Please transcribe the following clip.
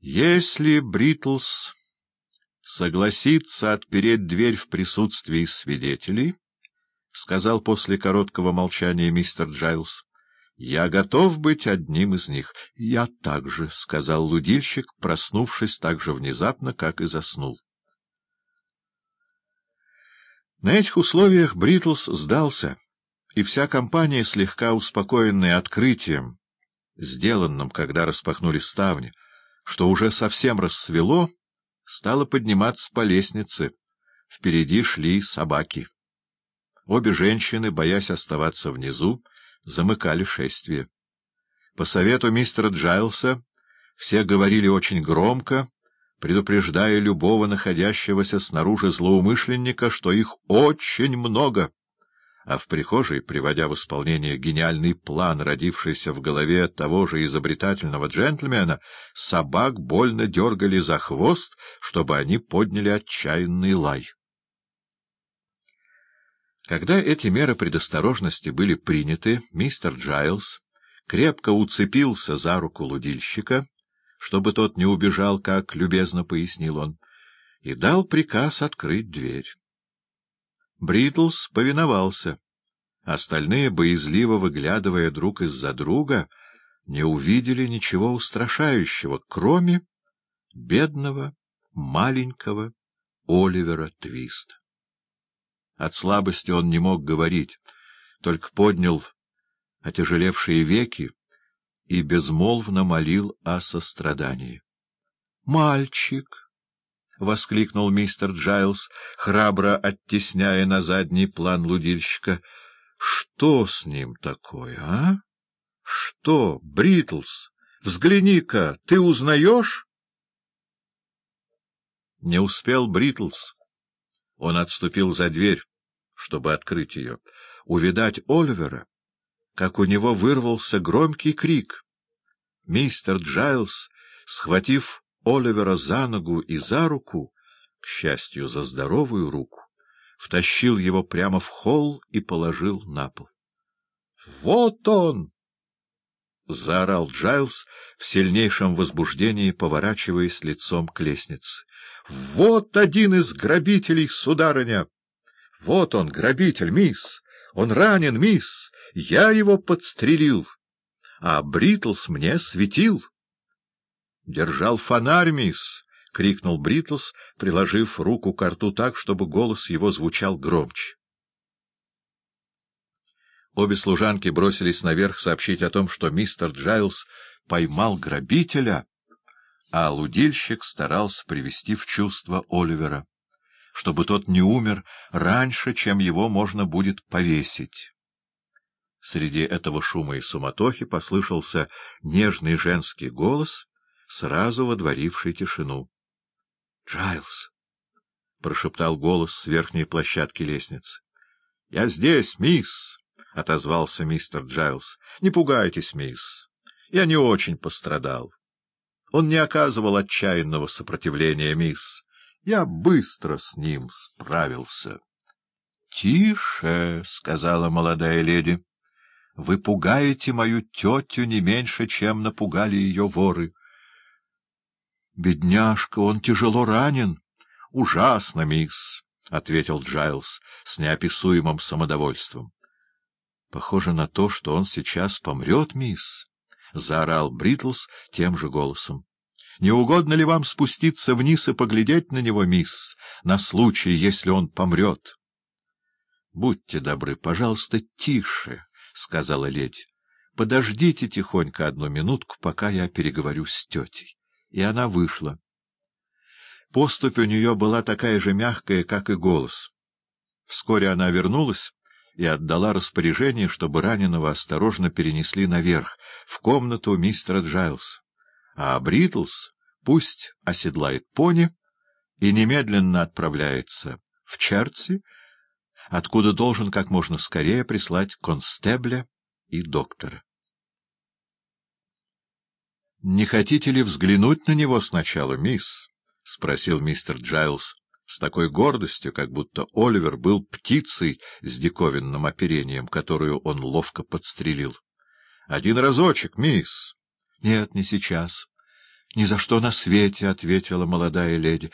Если Бритлс согласится отпереть дверь в присутствии свидетелей, — сказал после короткого молчания мистер Джайлс, — я готов быть одним из них. — Я также, — сказал лудильщик, проснувшись так же внезапно, как и заснул. На этих условиях Бритлс сдался, и вся компания, слегка успокоенная открытием, сделанным, когда распахнули ставни, что уже совсем рассвело, стала подниматься по лестнице. Впереди шли собаки. Обе женщины, боясь оставаться внизу, замыкали шествие. По совету мистера Джайлса все говорили очень громко, предупреждая любого находящегося снаружи злоумышленника, что их очень много а в прихожей, приводя в исполнение гениальный план, родившийся в голове того же изобретательного джентльмена, собак больно дергали за хвост, чтобы они подняли отчаянный лай. Когда эти меры предосторожности были приняты, мистер Джайлз крепко уцепился за руку лудильщика, чтобы тот не убежал, как любезно пояснил он, и дал приказ открыть дверь. Бритлс повиновался. Остальные, боязливо выглядывая друг из-за друга, не увидели ничего устрашающего, кроме бедного, маленького Оливера Твиста. От слабости он не мог говорить, только поднял отяжелевшие веки и безмолвно молил о сострадании. «Мальчик!» — воскликнул мистер Джайлс, храбро оттесняя на задний план лудильщика. — Что с ним такое, а? — Что, Бритлс, взгляни-ка, ты узнаешь? Не успел Бритлс. Он отступил за дверь, чтобы открыть ее. Увидать Оливера, как у него вырвался громкий крик. Мистер Джайлс, схватив Оливера за ногу и за руку, к счастью, за здоровую руку, втащил его прямо в холл и положил на пол. — Вот он! — заорал Джайлз в сильнейшем возбуждении, поворачиваясь лицом к лестнице. — Вот один из грабителей, сударыня! Вот он, грабитель, мисс! Он ранен, мисс! Я его подстрелил, а Бритлс мне светил. «Держал фонарь, мисс!» — крикнул Бритлс, приложив руку к рту так, чтобы голос его звучал громче. Обе служанки бросились наверх сообщить о том, что мистер Джайлс поймал грабителя, а лудильщик старался привести в чувство Оливера, чтобы тот не умер раньше, чем его можно будет повесить. Среди этого шума и суматохи послышался нежный женский голос — сразу водворивший тишину. — Джайлз! — прошептал голос с верхней площадки лестницы. — Я здесь, мисс! — отозвался мистер Джайлз. — Не пугайтесь, мисс. Я не очень пострадал. Он не оказывал отчаянного сопротивления, мисс. Я быстро с ним справился. — Тише, — сказала молодая леди. — Вы пугаете мою тетю не меньше, чем напугали ее воры. Бедняжка, он тяжело ранен. — Ужасно, мисс, — ответил Джайлз с неописуемым самодовольством. — Похоже на то, что он сейчас помрет, мисс, — заорал Бритлс тем же голосом. — Не угодно ли вам спуститься вниз и поглядеть на него, мисс, на случай, если он помрет? — Будьте добры, пожалуйста, тише, — сказала леди. — Подождите тихонько одну минутку, пока я переговорю с тетей и она вышла. Поступь у нее была такая же мягкая, как и голос. Вскоре она вернулась и отдала распоряжение, чтобы раненого осторожно перенесли наверх, в комнату мистера Джайлса. А Бритлс пусть оседлает пони и немедленно отправляется в Черти, откуда должен как можно скорее прислать констебля и доктора. — Не хотите ли взглянуть на него сначала, мисс? — спросил мистер Джайлз с такой гордостью, как будто Оливер был птицей с диковинным оперением, которую он ловко подстрелил. — Один разочек, мисс. — Нет, не сейчас. — Ни за что на свете, — ответила молодая леди.